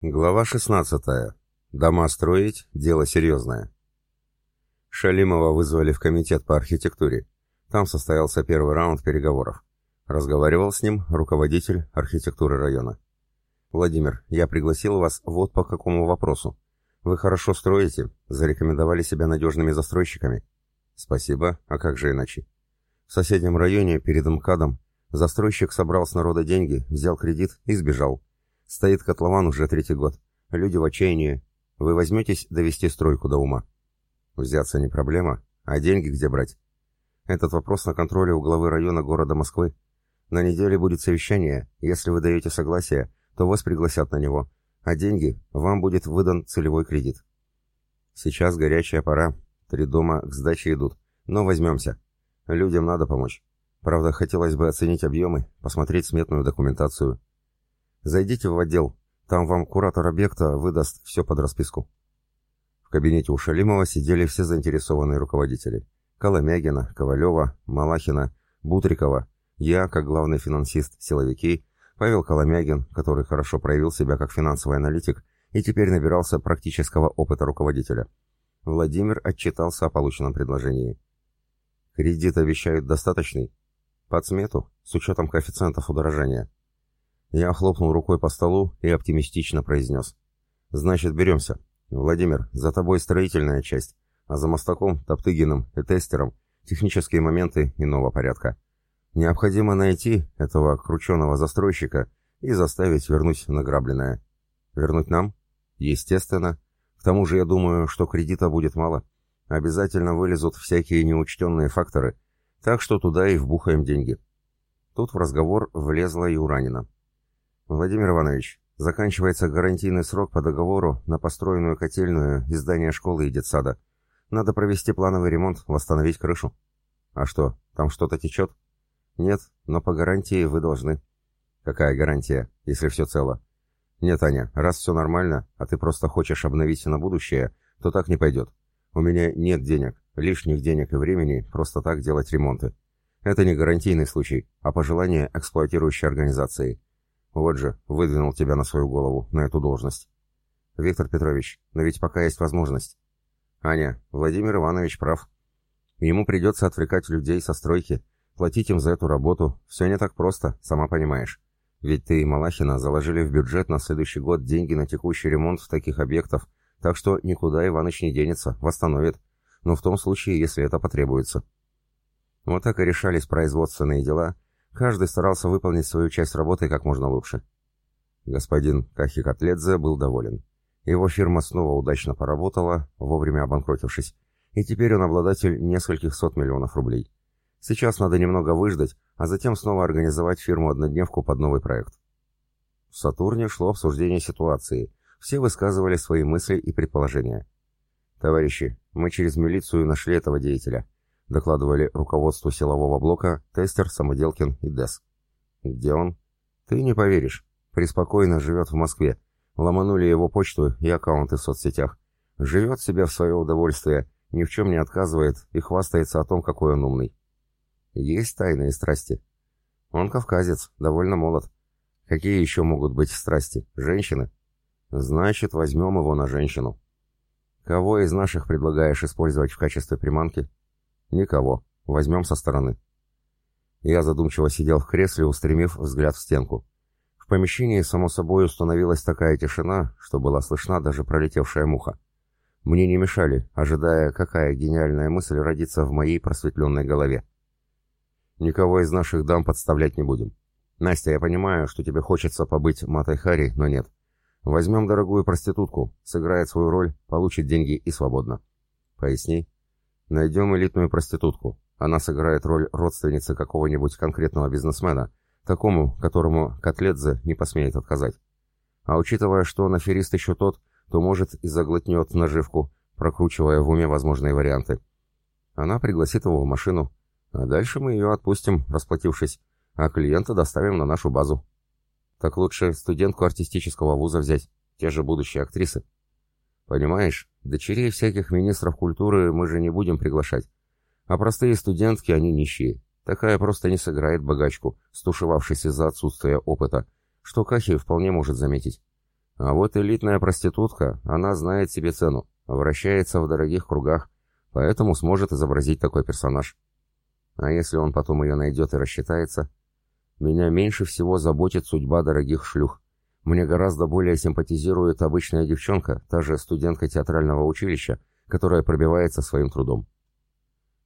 Глава 16. Дома строить – дело серьезное. Шалимова вызвали в комитет по архитектуре. Там состоялся первый раунд переговоров. Разговаривал с ним руководитель архитектуры района. «Владимир, я пригласил вас вот по какому вопросу. Вы хорошо строите, зарекомендовали себя надежными застройщиками». «Спасибо, а как же иначе?» В соседнем районе, перед МКАДом, застройщик собрал с народа деньги, взял кредит и сбежал. Стоит котлован уже третий год. Люди в отчаянии. Вы возьметесь довести стройку до ума? Взяться не проблема, а деньги где брать? Этот вопрос на контроле у главы района города Москвы. На неделе будет совещание. Если вы даете согласие, то вас пригласят на него. А деньги вам будет выдан целевой кредит. Сейчас горячая пора. Три дома к сдаче идут. Но возьмемся. Людям надо помочь. Правда, хотелось бы оценить объемы, посмотреть сметную документацию. Зайдите в отдел, там вам куратор объекта выдаст все под расписку. В кабинете у Шалимова сидели все заинтересованные руководители. Коломягина, Ковалева, Малахина, Бутрикова, я, как главный финансист, силовики, Павел Коломягин, который хорошо проявил себя как финансовый аналитик и теперь набирался практического опыта руководителя. Владимир отчитался о полученном предложении. Кредит обещают достаточный? Под смету, с учетом коэффициентов удорожания. Я хлопнул рукой по столу и оптимистично произнес. «Значит, беремся. Владимир, за тобой строительная часть, а за Мостаком, Топтыгиным и Тестером технические моменты иного порядка. Необходимо найти этого крученого застройщика и заставить вернуть награбленное. Вернуть нам? Естественно. К тому же я думаю, что кредита будет мало. Обязательно вылезут всякие неучтенные факторы, так что туда и вбухаем деньги». Тут в разговор влезла и Уранина. «Владимир Иванович, заканчивается гарантийный срок по договору на построенную котельную и здание школы и детсада. Надо провести плановый ремонт, восстановить крышу». «А что, там что-то течет?» «Нет, но по гарантии вы должны». «Какая гарантия, если все цело?» «Нет, Аня, раз все нормально, а ты просто хочешь обновить на будущее, то так не пойдет. У меня нет денег, лишних денег и времени просто так делать ремонты. Это не гарантийный случай, а пожелание эксплуатирующей организации. Вот же, выдвинул тебя на свою голову, на эту должность. Виктор Петрович, но ведь пока есть возможность. Аня, Владимир Иванович прав. Ему придется отвлекать людей со стройки, платить им за эту работу. Все не так просто, сама понимаешь. Ведь ты и Малахина заложили в бюджет на следующий год деньги на текущий ремонт таких объектов, так что никуда Иваныч не денется, восстановит. Но в том случае, если это потребуется. Вот так и решались производственные дела – Каждый старался выполнить свою часть работы как можно лучше. Господин Кахикатледзе был доволен. Его фирма снова удачно поработала, вовремя обанкротившись, и теперь он обладатель нескольких сот миллионов рублей. Сейчас надо немного выждать, а затем снова организовать фирму-однодневку под новый проект. В Сатурне шло обсуждение ситуации. Все высказывали свои мысли и предположения. «Товарищи, мы через милицию нашли этого деятеля докладывали руководству силового блока Тестер, Самоделкин и Дес. Где он? Ты не поверишь. Преспокойно живет в Москве. Ломанули его почту и аккаунты в соцсетях. Живет себе в свое удовольствие, ни в чем не отказывает и хвастается о том, какой он умный. Есть тайные страсти. Он кавказец, довольно молод. Какие еще могут быть страсти? Женщины? Значит, возьмем его на женщину. Кого из наших предлагаешь использовать в качестве приманки? Никого. Возьмем со стороны. Я задумчиво сидел в кресле, устремив взгляд в стенку. В помещении, само собой, установилась такая тишина, что была слышна даже пролетевшая муха. Мне не мешали, ожидая, какая гениальная мысль родится в моей просветленной голове. Никого из наших дам подставлять не будем. Настя, я понимаю, что тебе хочется побыть Матой Хари, но нет. Возьмем дорогую проститутку, сыграет свою роль, получит деньги и свободно. Поясни. Найдем элитную проститутку. Она сыграет роль родственницы какого-нибудь конкретного бизнесмена, такому, которому Котледзе не посмеет отказать. А учитывая, что он аферист еще тот, то может и заглотнет наживку, прокручивая в уме возможные варианты. Она пригласит его в машину, а дальше мы ее отпустим, расплатившись, а клиента доставим на нашу базу. Так лучше студентку артистического вуза взять, те же будущие актрисы. Понимаешь, дочерей всяких министров культуры мы же не будем приглашать. А простые студентки, они нищие. Такая просто не сыграет богачку, стушевавшись из-за отсутствия опыта, что Кахи вполне может заметить. А вот элитная проститутка, она знает себе цену, вращается в дорогих кругах, поэтому сможет изобразить такой персонаж. А если он потом ее найдет и рассчитается? Меня меньше всего заботит судьба дорогих шлюх. Мне гораздо более симпатизирует обычная девчонка, та же студентка театрального училища, которая пробивается своим трудом.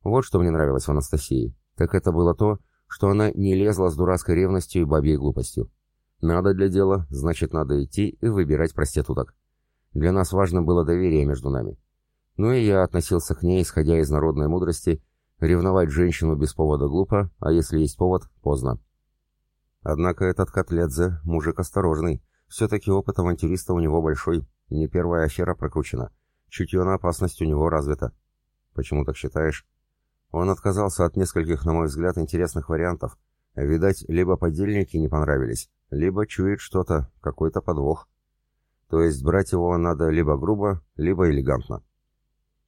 Вот что мне нравилось в Анастасии. Так это было то, что она не лезла с дурацкой ревностью и бабьей глупостью. Надо для дела, значит, надо идти и выбирать проституток. Для нас важно было доверие между нами. Ну и я относился к ней, исходя из народной мудрости, ревновать женщину без повода глупо, а если есть повод, поздно. Однако этот Котледзе – мужик осторожный. Все-таки опыт авантюриста у него большой. Не первая афера прокручена. Чутье на опасность у него развито. Почему так считаешь? Он отказался от нескольких, на мой взгляд, интересных вариантов. Видать, либо подельники не понравились, либо чует что-то, какой-то подвох. То есть брать его надо либо грубо, либо элегантно.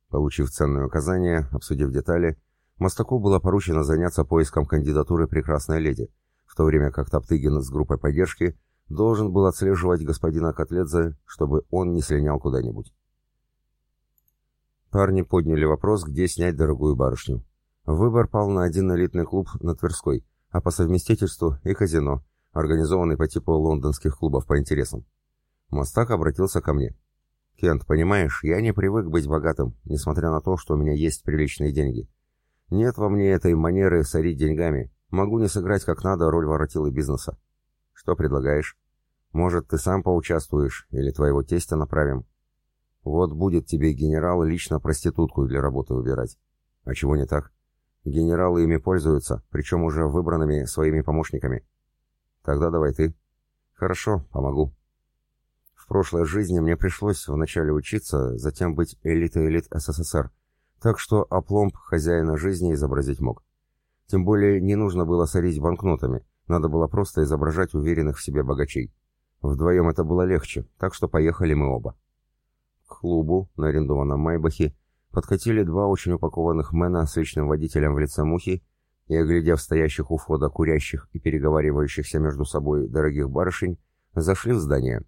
Получив ценные указания, обсудив детали, Мостаку было поручено заняться поиском кандидатуры прекрасной леди, в то время как Топтыгин с группой поддержки должен был отслеживать господина Котледзе, чтобы он не слинял куда-нибудь. Парни подняли вопрос, где снять дорогую барышню. Выбор пал на один элитный клуб на Тверской, а по совместительству и казино, организованный по типу лондонских клубов по интересам. Мостак обратился ко мне. «Кент, понимаешь, я не привык быть богатым, несмотря на то, что у меня есть приличные деньги. Нет во мне этой манеры сорить деньгами. Могу не сыграть как надо роль воротилы бизнеса. Что предлагаешь? Может, ты сам поучаствуешь, или твоего тестя направим? Вот будет тебе генерал лично проститутку для работы выбирать. А чего не так? Генералы ими пользуются, причем уже выбранными своими помощниками. Тогда давай ты. Хорошо, помогу. В прошлой жизни мне пришлось вначале учиться, затем быть элитой элит СССР, так что опломб хозяина жизни изобразить мог. Тем более не нужно было сорить банкнотами, надо было просто изображать уверенных в себе богачей. Вдвоем это было легче, так что поехали мы оба. К клубу, на арендованном Майбахе, Подкатили два очень упакованных мэна с личным водителем в лице мухи и, оглядев стоящих у входа курящих и переговаривающихся между собой дорогих барышень, зашли в здание.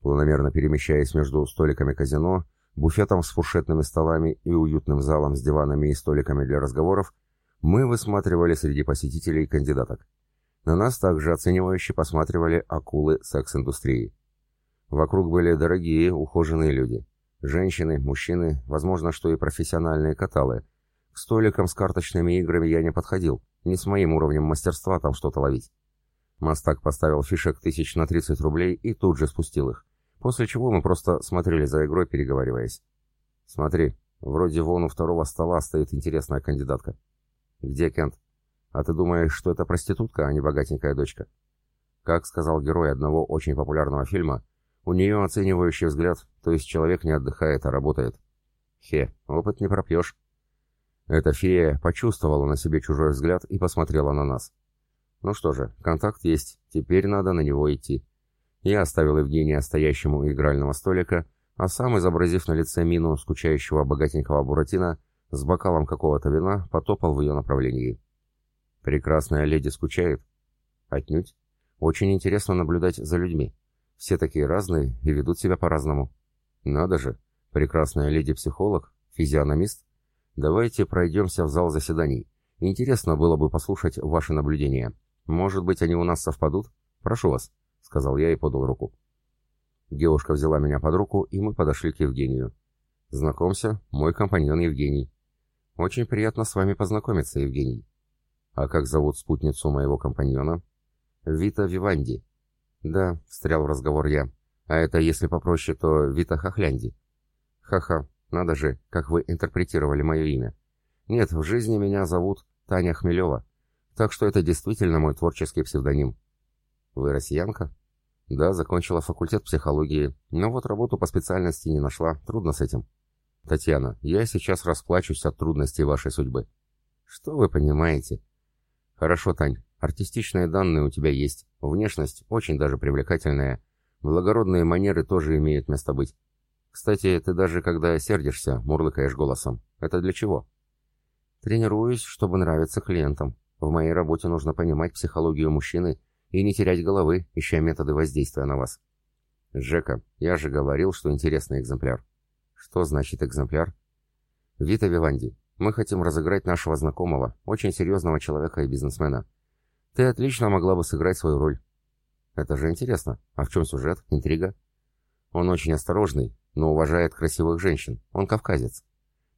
Планомерно перемещаясь между столиками казино, буфетом с фуршетными столами и уютным залом с диванами и столиками для разговоров, мы высматривали среди посетителей кандидаток. На нас также оценивающе посматривали акулы секс-индустрии. Вокруг были дорогие, ухоженные люди. Женщины, мужчины, возможно, что и профессиональные каталы. К столикам с карточными играми я не подходил, не с моим уровнем мастерства там что-то ловить. Мастак поставил фишек тысяч на 30 рублей и тут же спустил их, после чего мы просто смотрели за игрой, переговариваясь. «Смотри, вроде вон у второго стола стоит интересная кандидатка». «Где Кент? А ты думаешь, что это проститутка, а не богатенькая дочка?» Как сказал герой одного очень популярного фильма, у нее оценивающий взгляд, то есть человек не отдыхает, а работает. Хе, опыт не пропьешь. Эта фея почувствовала на себе чужой взгляд и посмотрела на нас. Ну что же, контакт есть, теперь надо на него идти. Я оставил Евгения стоящему у игрального столика, а сам, изобразив на лице мину скучающего богатенького буратино, с бокалом какого-то вина потопал в ее направлении. Прекрасная леди скучает? Отнюдь. Очень интересно наблюдать за людьми. Все такие разные и ведут себя по-разному. Надо же, прекрасная леди-психолог, физиономист. Давайте пройдемся в зал заседаний. Интересно было бы послушать ваши наблюдения. Может быть, они у нас совпадут? Прошу вас, сказал я и подал руку. Девушка взяла меня под руку, и мы подошли к Евгению. Знакомься, мой компаньон Евгений. Очень приятно с вами познакомиться, Евгений. А как зовут спутницу моего компаньона? Вита Виванди. «Да», — встрял в разговор я. «А это, если попроще, то Вита Хохлянди». «Ха-ха, надо же, как вы интерпретировали мое имя. Нет, в жизни меня зовут Таня Хмелева, так что это действительно мой творческий псевдоним». «Вы россиянка?» «Да, закончила факультет психологии, но вот работу по специальности не нашла, трудно с этим». «Татьяна, я сейчас расплачусь от трудностей вашей судьбы». «Что вы понимаете?» «Хорошо, Тань, Артистичные данные у тебя есть, внешность очень даже привлекательная, благородные манеры тоже имеют место быть. Кстати, ты даже когда сердишься, мурлыкаешь голосом. Это для чего? Тренируюсь, чтобы нравиться клиентам. В моей работе нужно понимать психологию мужчины и не терять головы, ища методы воздействия на вас. «Жека, я же говорил, что интересный экземпляр». «Что значит экземпляр?» «Вита Виванди, мы хотим разыграть нашего знакомого, очень серьезного человека и бизнесмена. Ты отлично могла бы сыграть свою роль». «Это же интересно. А в чем сюжет? Интрига?» «Он очень осторожный, но уважает красивых женщин. Он кавказец.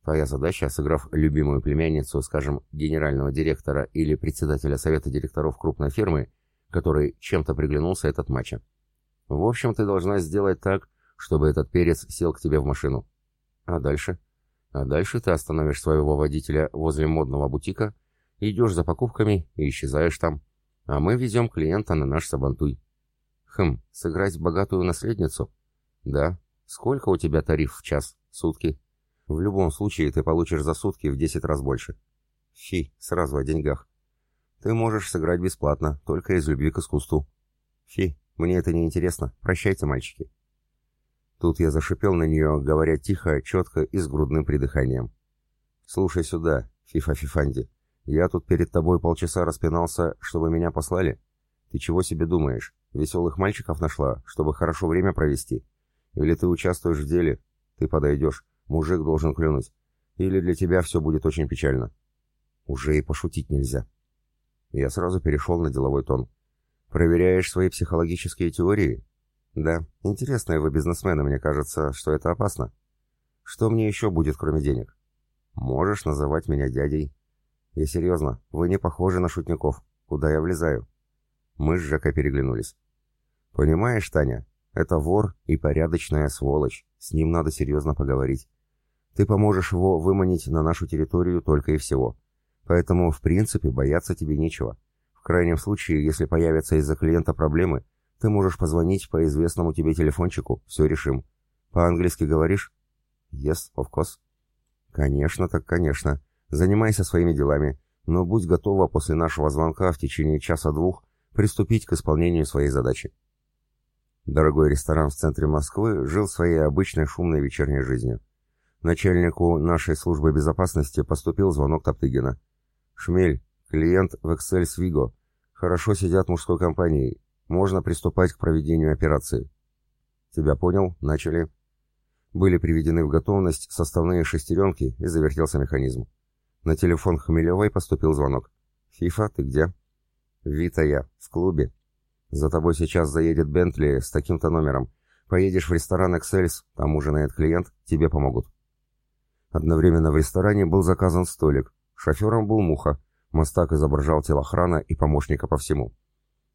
Твоя задача, сыграв любимую племянницу, скажем, генерального директора или председателя совета директоров крупной фирмы, который чем-то приглянулся этот матча. В общем, ты должна сделать так, чтобы этот перец сел к тебе в машину. А дальше? А дальше ты остановишь своего водителя возле модного бутика, идешь за покупками и исчезаешь там. А мы везем клиента на наш сабантуй. Хм, сыграть богатую наследницу? Да. Сколько у тебя тариф в час? Сутки? В любом случае ты получишь за сутки в 10 раз больше. Фи, сразу о деньгах. Ты можешь сыграть бесплатно, только из любви к искусству. Фи, мне это не интересно. Прощайте, мальчики. Тут я зашипел на нее, говоря тихо, четко и с грудным придыханием. «Слушай сюда, Фифа Фифанди, я тут перед тобой полчаса распинался, чтобы меня послали. Ты чего себе думаешь? Веселых мальчиков нашла, чтобы хорошо время провести? Или ты участвуешь в деле? Ты подойдешь, Мужик должен клюнуть. Или для тебя все будет очень печально. Уже и пошутить нельзя. Я сразу перешел на деловой тон. Проверяешь свои психологические теории? Да, интересные вы бизнесмены, мне кажется, что это опасно. Что мне еще будет, кроме денег? Можешь называть меня дядей. Я серьезно, вы не похожи на шутников. Куда я влезаю? Мы с Жекой переглянулись. Понимаешь, Таня, это вор и порядочная сволочь. С ним надо серьезно поговорить. Ты поможешь его выманить на нашу территорию только и всего. Поэтому, в принципе, бояться тебе нечего. В крайнем случае, если появятся из-за клиента проблемы, ты можешь позвонить по известному тебе телефончику, все решим. По-английски говоришь? Yes, of course. Конечно, так конечно. Занимайся своими делами, но будь готова после нашего звонка в течение часа-двух приступить к исполнению своей задачи. Дорогой ресторан в центре Москвы жил своей обычной шумной вечерней жизнью. Начальнику нашей службы безопасности поступил звонок Топтыгина. «Шмель, клиент в Excel Свиго. Хорошо сидят мужской компанией. Можно приступать к проведению операции». «Тебя понял. Начали». Были приведены в готовность составные шестеренки и завертелся механизм. На телефон Хмелевой поступил звонок. «Фифа, ты где?» «Вита я, в клубе. За тобой сейчас заедет Бентли с таким-то номером. Поедешь в ресторан «Эксельс», там ужинает клиент, тебе помогут». Одновременно в ресторане был заказан столик. Шофером был Муха. Мостак изображал телохрана и помощника по всему.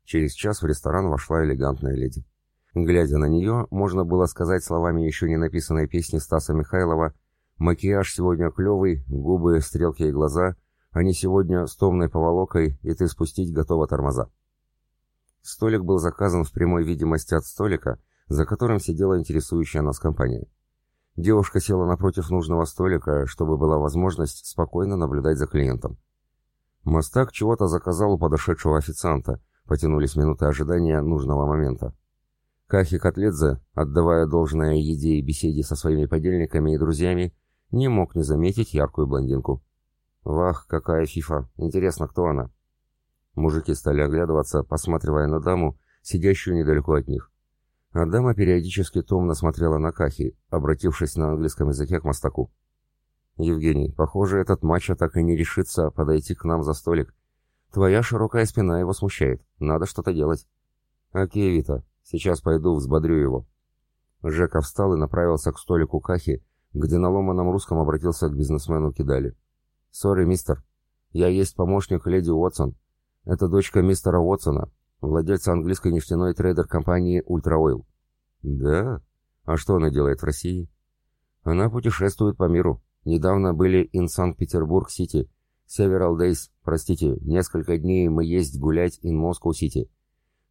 Через час в ресторан вошла элегантная леди. Глядя на нее, можно было сказать словами еще не написанной песни Стаса Михайлова «Макияж сегодня клевый, губы, стрелки и глаза, они сегодня с томной поволокой, и ты спустить готова тормоза». Столик был заказан в прямой видимости от столика, за которым сидела интересующая нас компания. Девушка села напротив нужного столика, чтобы была возможность спокойно наблюдать за клиентом. Мостак чего-то заказал у подошедшего официанта, потянулись минуты ожидания нужного момента. Кахи Котледзе, отдавая должное еде и беседе со своими подельниками и друзьями, не мог не заметить яркую блондинку. «Вах, какая фифа! Интересно, кто она?» Мужики стали оглядываться, посматривая на даму, сидящую недалеко от них. Адама периодически томно смотрела на Кахи, обратившись на английском языке к мостаку. «Евгений, похоже, этот мачо так и не решится подойти к нам за столик. Твоя широкая спина его смущает. Надо что-то делать». «Окей, Вита, сейчас пойду взбодрю его». Жека встал и направился к столику Кахи, где на ломаном русском обратился к бизнесмену-кидале. «Sorry, мистер. Я есть помощник леди Уотсон. Это дочка мистера Уотсона владельца английской нефтяной трейдер-компании Ultra Oil. Да? А что она делает в России? Она путешествует по миру. Недавно были in Санкт-Петербург-Сити. Several days, простите, несколько дней мы есть гулять in Moscow-Сити.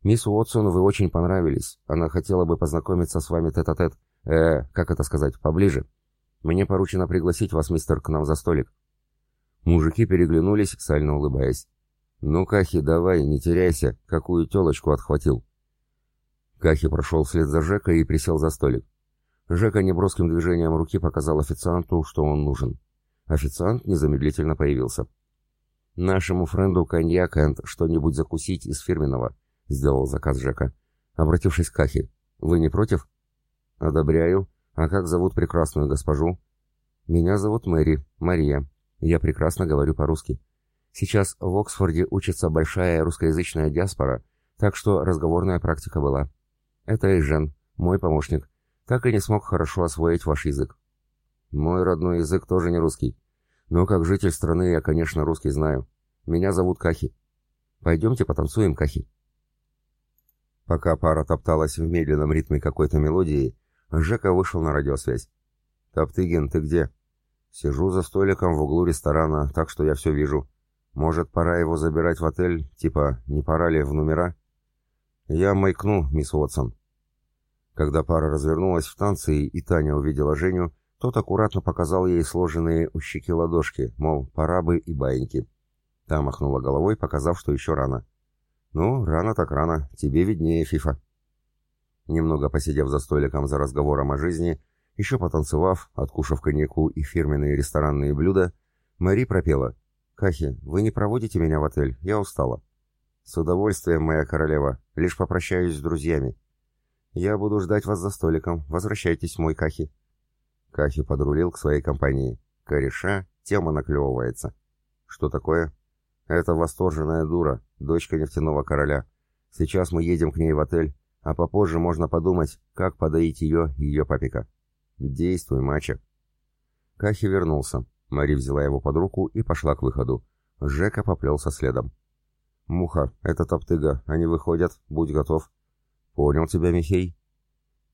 Мисс Уотсон, вы очень понравились. Она хотела бы познакомиться с вами тет-а-тет. -тет. Э, как это сказать, поближе. Мне поручено пригласить вас, мистер, к нам за столик. Мужики переглянулись, сально улыбаясь. «Ну, Кахи, давай, не теряйся, какую телочку отхватил». Кахи прошел вслед за Жекой и присел за столик. Жека неброским движением руки показал официанту, что он нужен. Официант незамедлительно появился. «Нашему френду коньяк энд что-нибудь закусить из фирменного», — сделал заказ Жека. Обратившись к Кахи. Вы не против? Одобряю. А как зовут прекрасную госпожу? Меня зовут Мэри, Мария. Я прекрасно говорю по-русски. Сейчас в Оксфорде учится большая русскоязычная диаспора, так что разговорная практика была. Это Эйжен, мой помощник. Так и не смог хорошо освоить ваш язык. Мой родной язык тоже не русский. Но как житель страны я, конечно, русский знаю. Меня зовут Кахи. Пойдемте потанцуем, Кахи. Пока пара топталась в медленном ритме какой-то мелодии, Жека вышел на радиосвязь. «Топтыгин, ты где?» «Сижу за столиком в углу ресторана, так что я все вижу. Может, пора его забирать в отель? Типа, не пора ли в номера?» «Я маякну, мисс Уотсон». Когда пара развернулась в танце и Таня увидела Женю, тот аккуратно показал ей сложенные у щеки ладошки, мол, пора бы и баиньки. Та махнула головой, показав, что еще рано. «Ну, рано так рано, тебе виднее, Фифа». Немного посидев за столиком за разговором о жизни, еще потанцевав, откушав коньяку и фирменные ресторанные блюда, Мари пропела. «Кахи, вы не проводите меня в отель, я устала». «С удовольствием, моя королева, лишь попрощаюсь с друзьями». «Я буду ждать вас за столиком, возвращайтесь, мой Кахи». Кахи подрулил к своей компании. Кореша, тема наклевывается. «Что такое?» «Это восторженная дура, дочка нефтяного короля. Сейчас мы едем к ней в отель, а попозже можно подумать, как подоить ее ее папика». «Действуй, мачо». Кахи вернулся. Мари взяла его под руку и пошла к выходу. Жека поплелся следом. «Муха, это топтыга, они выходят, будь готов». «Понял тебя, Михей?»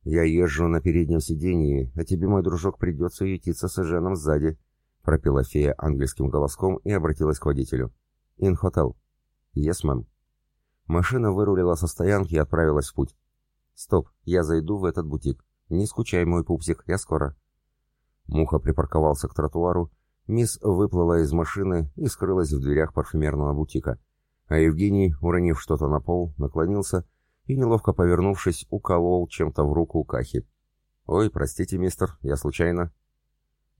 «Я езжу на переднем сидении, а тебе, мой дружок, придется ютиться с Эженом сзади», пропела фея ангельским голоском и обратилась к водителю. «In hotel». «Yes, ma'am». Машина вырулила со стоянки и отправилась в путь. «Стоп, я зайду в этот бутик. Не скучай, мой пупсик, я скоро». Муха припарковался к тротуару, мисс выплыла из машины и скрылась в дверях парфюмерного бутика, а Евгений, уронив что-то на пол, наклонился и, неловко повернувшись, уколол чем-то в руку Кахи. «Ой, простите, мистер, я случайно».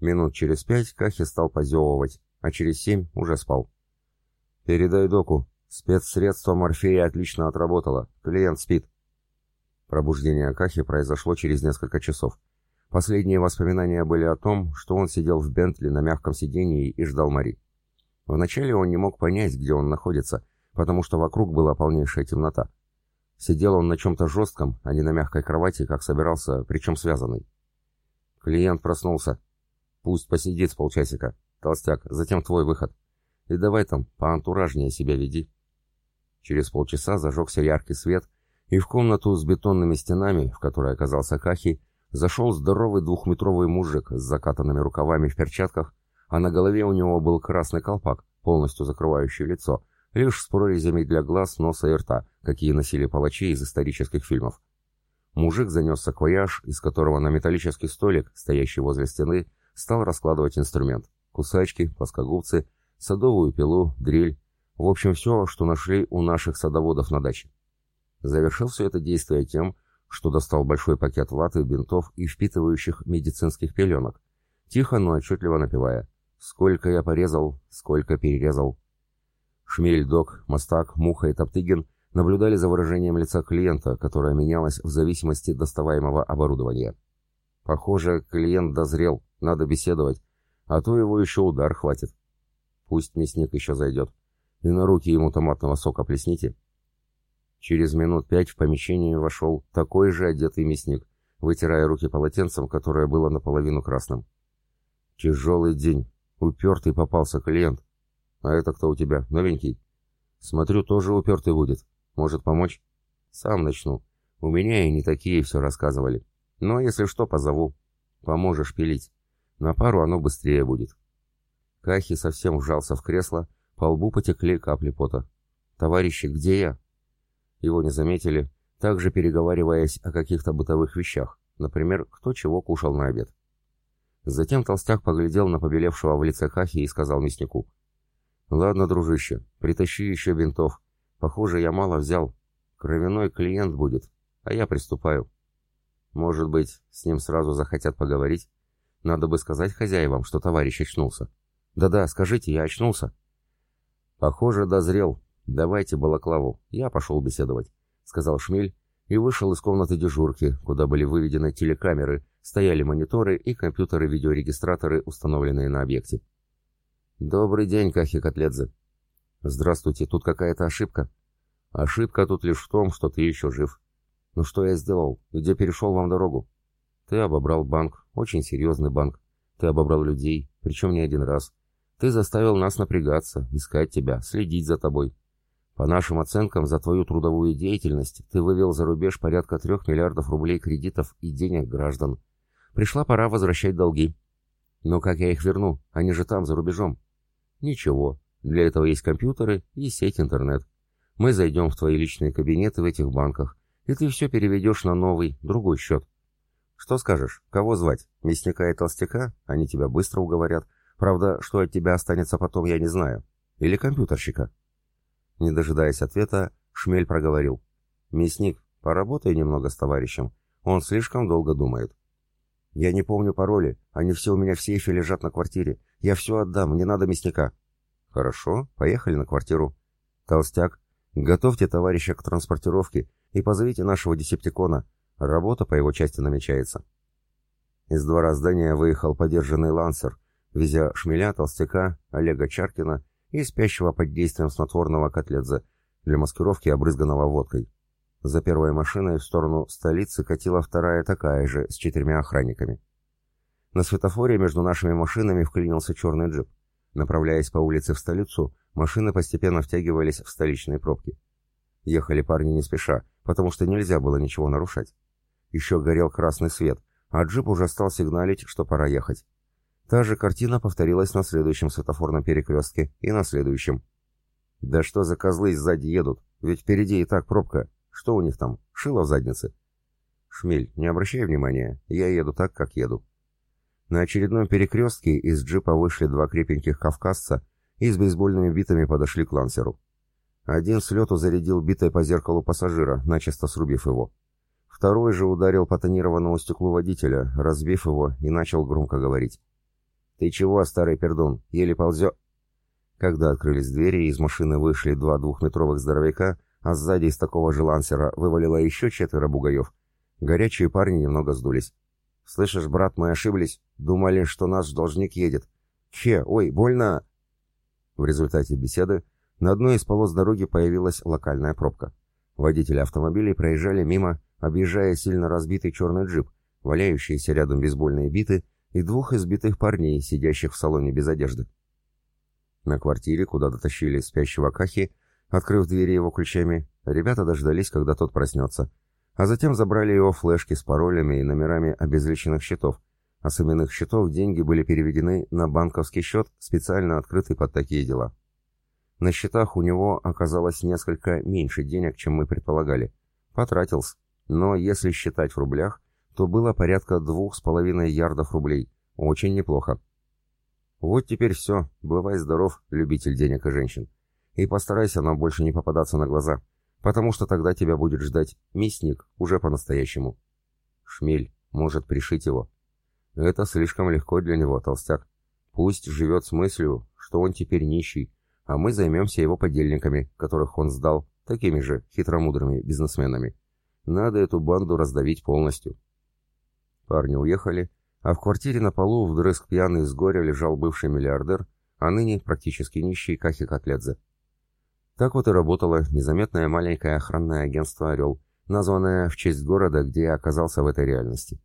Минут через пять Кахи стал позевывать, а через семь уже спал. «Передай доку. Спецсредство Морфея отлично отработало. Клиент спит». Пробуждение Кахи произошло через несколько часов. Последние воспоминания были о том, что он сидел в Бентли на мягком сидении и ждал Мари. Вначале он не мог понять, где он находится, потому что вокруг была полнейшая темнота. Сидел он на чем-то жестком, а не на мягкой кровати, как собирался, причем связанный. Клиент проснулся. Пусть посидит с полчасика. Толстяк, затем твой выход. И давай там, поантуражнее себя веди. Через полчаса зажегся яркий свет, и в комнату с бетонными стенами, в которой оказался Кахи, зашел здоровый двухметровый мужик с закатанными рукавами в перчатках, а на голове у него был красный колпак, полностью закрывающий лицо, лишь с прорезями для глаз, носа и рта, какие носили палачи из исторических фильмов. Мужик занес саквояж, из которого на металлический столик, стоящий возле стены, стал раскладывать инструмент. Кусачки, плоскогубцы, садовую пилу, дрель. В общем, все, что нашли у наших садоводов на даче. Завершил все это действие тем, что достал большой пакет ваты, бинтов и впитывающих медицинских пеленок, тихо, но отчетливо напевая «Сколько я порезал, сколько перерезал». Шмель, Док, Мостак, Муха и Топтыгин наблюдали за выражением лица клиента, которое менялось в зависимости от доставаемого оборудования. Похоже, клиент дозрел, надо беседовать, а то его еще удар хватит. Пусть мясник еще зайдет. И на руки ему томатного сока плесните. Через минут пять в помещение вошел такой же одетый мясник, вытирая руки полотенцем, которое было наполовину красным. Тяжелый день. Упертый попался клиент. А это кто у тебя? Новенький? Смотрю, тоже упертый будет. Может помочь? Сам начну. У меня и не такие все рассказывали. Но если что, позову. Поможешь пилить. На пару оно быстрее будет. Кахи совсем вжался в кресло, по лбу потекли капли пота. «Товарищи, где я?» Его не заметили, также переговариваясь о каких-то бытовых вещах, например, кто чего кушал на обед. Затем толстяк поглядел на побелевшего в лице Кахи и сказал мяснику. «Ладно, дружище, притащи еще бинтов. Похоже, я мало взял. Кровяной клиент будет, а я приступаю. Может быть, с ним сразу захотят поговорить? Надо бы сказать хозяевам, что товарищ очнулся. Да-да, скажите, я очнулся. Похоже, дозрел. Давайте балаклаву. Я пошел беседовать, сказал Шмель и вышел из комнаты дежурки, куда были выведены телекамеры, стояли мониторы и компьютеры-видеорегистраторы, установленные на объекте. «Добрый день, Кахи Котледзе». «Здравствуйте, тут какая-то ошибка?» «Ошибка тут лишь в том, что ты еще жив». «Ну что я сделал? Где перешел вам дорогу?» «Ты обобрал банк, очень серьезный банк. Ты обобрал людей, причем не один раз. Ты заставил нас напрягаться, искать тебя, следить за тобой. По нашим оценкам, за твою трудовую деятельность ты вывел за рубеж порядка трех миллиардов рублей кредитов и денег граждан. Пришла пора возвращать долги. Но как я их верну? Они же там, за рубежом. Ничего. Для этого есть компьютеры и сеть интернет. Мы зайдем в твои личные кабинеты в этих банках, и ты все переведешь на новый, другой счет. Что скажешь? Кого звать? Мясника и толстяка? Они тебя быстро уговорят. Правда, что от тебя останется потом, я не знаю. Или компьютерщика? Не дожидаясь ответа, Шмель проговорил. «Мясник, поработай немного с товарищем. Он слишком долго думает». «Я не помню пароли. Они все у меня в сейфе лежат на квартире. Я все отдам, мне надо мясника». «Хорошо, поехали на квартиру». «Толстяк, готовьте товарища к транспортировке и позовите нашего десептикона. Работа по его части намечается». Из двора здания выехал подержанный лансер, везя шмеля, толстяка, Олега Чаркина и спящего под действием снотворного котлетза, для маскировки обрызганного водкой. За первой машиной в сторону столицы катила вторая такая же, с четырьмя охранниками. На светофоре между нашими машинами вклинился черный джип. Направляясь по улице в столицу, машины постепенно втягивались в столичные пробки. Ехали парни не спеша, потому что нельзя было ничего нарушать. Еще горел красный свет, а джип уже стал сигналить, что пора ехать. Та же картина повторилась на следующем светофорном перекрестке и на следующем. Да что за козлы сзади едут? Ведь впереди и так пробка. Что у них там? Шило в заднице? Шмель, не обращай внимания, я еду так, как еду. На очередном перекрестке из джипа вышли два крепеньких кавказца и с бейсбольными битами подошли к лансеру. Один с лету зарядил битой по зеркалу пассажира, начисто срубив его. Второй же ударил по тонированному стеклу водителя, разбив его, и начал громко говорить. «Ты чего, старый пердун, еле ползё...» Когда открылись двери, из машины вышли два двухметровых здоровяка, а сзади из такого же лансера вывалило еще четверо бугаев. Горячие парни немного сдулись. «Слышишь, брат, мы ошиблись. Думали, что наш должник едет. Че, ой, больно...» В результате беседы на одной из полос дороги появилась локальная пробка. Водители автомобилей проезжали мимо, объезжая сильно разбитый черный джип, валяющиеся рядом бейсбольные биты и двух избитых парней, сидящих в салоне без одежды. На квартире, куда дотащили спящего Кахи, открыв двери его ключами, ребята дождались, когда тот проснется, а затем забрали его флешки с паролями и номерами обезличенных счетов, а с именных счетов деньги были переведены на банковский счет, специально открытый под такие дела. На счетах у него оказалось несколько меньше денег, чем мы предполагали. Потратился. Но если считать в рублях, то было порядка двух с половиной ярдов рублей. Очень неплохо. Вот теперь все. Бывай здоров, любитель денег и женщин. И постарайся нам больше не попадаться на глаза, потому что тогда тебя будет ждать мясник, уже по-настоящему. Шмель может пришить его. Это слишком легко для него, толстяк. Пусть живет с мыслью, что он теперь нищий, а мы займемся его подельниками, которых он сдал, такими же хитромудрыми бизнесменами. Надо эту банду раздавить полностью. Парни уехали, а в квартире на полу вдрызг пьяный с горя лежал бывший миллиардер, а ныне практически нищий Кахи Котледзе. Так вот и работало незаметное маленькое охранное агентство «Орел», названное в честь города, где я оказался в этой реальности.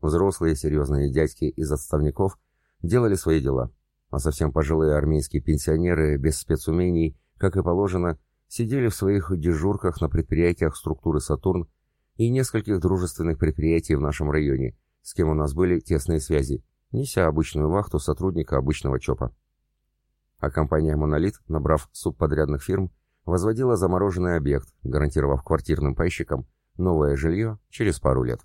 Взрослые серьезные дядьки из отставников делали свои дела, а совсем пожилые армейские пенсионеры без спецумений, как и положено, сидели в своих дежурках на предприятиях структуры «Сатурн» и нескольких дружественных предприятий в нашем районе, с кем у нас были тесные связи, неся обычную вахту сотрудника обычного ЧОПа. А компания «Монолит», набрав субподрядных фирм, возводила замороженный объект, гарантировав квартирным пайщикам новое жилье через пару лет.